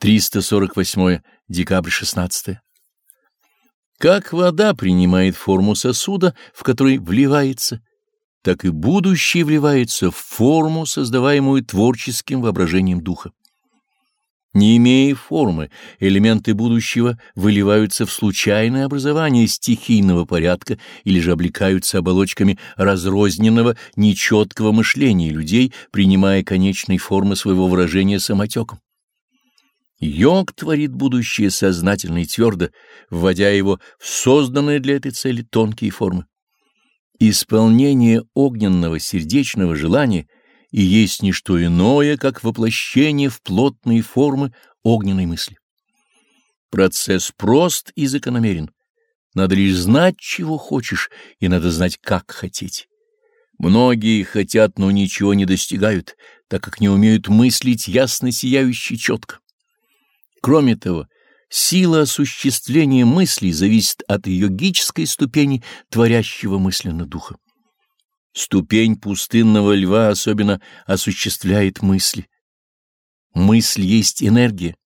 348 декабрь 16 Как вода принимает форму сосуда, в который вливается, так и будущее вливается в форму, создаваемую творческим воображением духа. Не имея формы, элементы будущего выливаются в случайное образование стихийного порядка или же облекаются оболочками разрозненного, нечеткого мышления людей, принимая конечной формы своего выражения самотеком. Йог творит будущее сознательно и твердо, вводя его в созданные для этой цели тонкие формы. Исполнение огненного сердечного желания — и есть не что иное, как воплощение в плотные формы огненной мысли. Процесс прост и закономерен. Надо лишь знать, чего хочешь, и надо знать, как хотеть. Многие хотят, но ничего не достигают, так как не умеют мыслить ясно сияюще четко. Кроме того, сила осуществления мыслей зависит от йогической ступени творящего мысленно духа. Ступень пустынного льва особенно осуществляет мысли. Мысль есть энергия.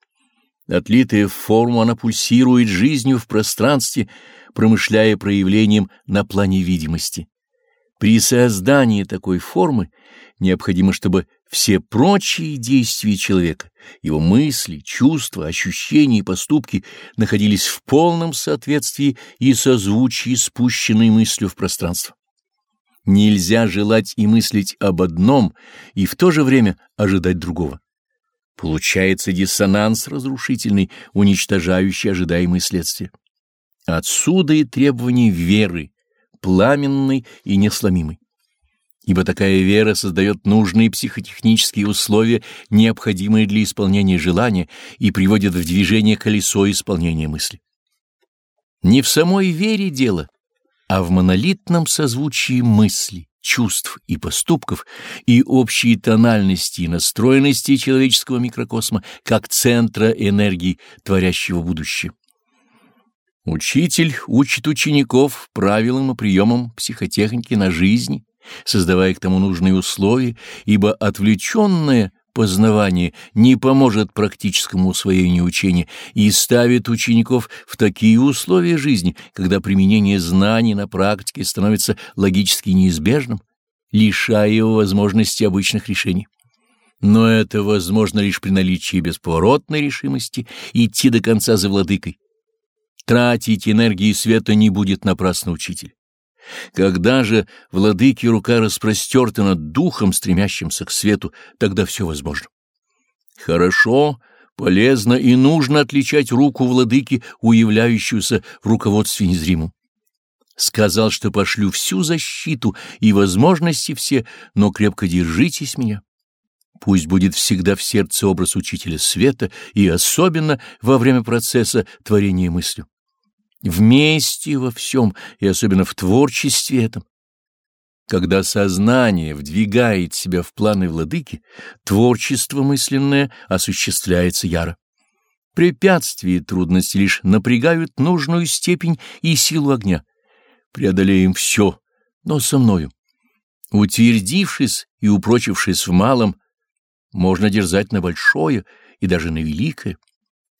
Отлитая в форму, она пульсирует жизнью в пространстве, промышляя проявлением на плане видимости. При создании такой формы необходимо, чтобы все прочие действия человека, его мысли, чувства, ощущения и поступки находились в полном соответствии и созвучии спущенной мыслью в пространство. Нельзя желать и мыслить об одном и в то же время ожидать другого. Получается диссонанс разрушительный, уничтожающий ожидаемые следствия. Отсюда и требование веры, пламенной и несломимой. Ибо такая вера создает нужные психотехнические условия, необходимые для исполнения желания, и приводит в движение колесо исполнения мысли. Не в самой вере дело, а в монолитном созвучии мыслей, чувств и поступков и общей тональности и настроенности человеческого микрокосма как центра энергии, творящего будущее. Учитель учит учеников правилам и приемам психотехники на жизни, создавая к тому нужные условия, ибо отвлеченное познавание не поможет практическому усвоению учения и ставит учеников в такие условия жизни, когда применение знаний на практике становится логически неизбежным, лишая его возможности обычных решений. Но это возможно лишь при наличии бесповоротной решимости идти до конца за владыкой. Тратить энергии света не будет напрасно учитель. Когда же владыки рука распростерта над духом, стремящимся к свету, тогда все возможно. Хорошо, полезно и нужно отличать руку владыки, уявляющуюся в руководстве незримом. Сказал, что пошлю всю защиту и возможности все, но крепко держитесь меня. Пусть будет всегда в сердце образ учителя света и особенно во время процесса творения мыслью вместе во всем, и особенно в творчестве этом. Когда сознание вдвигает себя в планы владыки, творчество мысленное осуществляется яро. Препятствия и трудности лишь напрягают нужную степень и силу огня. Преодолеем все, но со мною. Утвердившись и упрочившись в малом, можно дерзать на большое и даже на великое.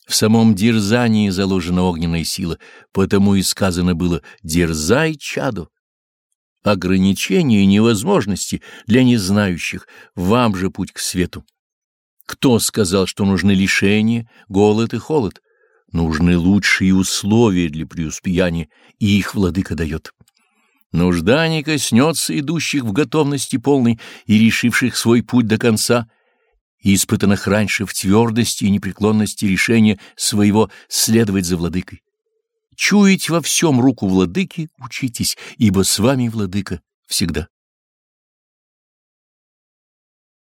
В самом дерзании заложена огненная сила, потому и сказано было «дерзай, чаду». Ограничения и невозможности для незнающих, вам же путь к свету. Кто сказал, что нужны лишения, голод и холод? Нужны лучшие условия для преуспеяния, и их владыка дает. Нужда не коснется идущих в готовности полной и решивших свой путь до конца — испытанных раньше в твердости и непреклонности решения своего следовать за владыкой. Чуять во всем руку владыки учитесь, ибо с вами владыка всегда.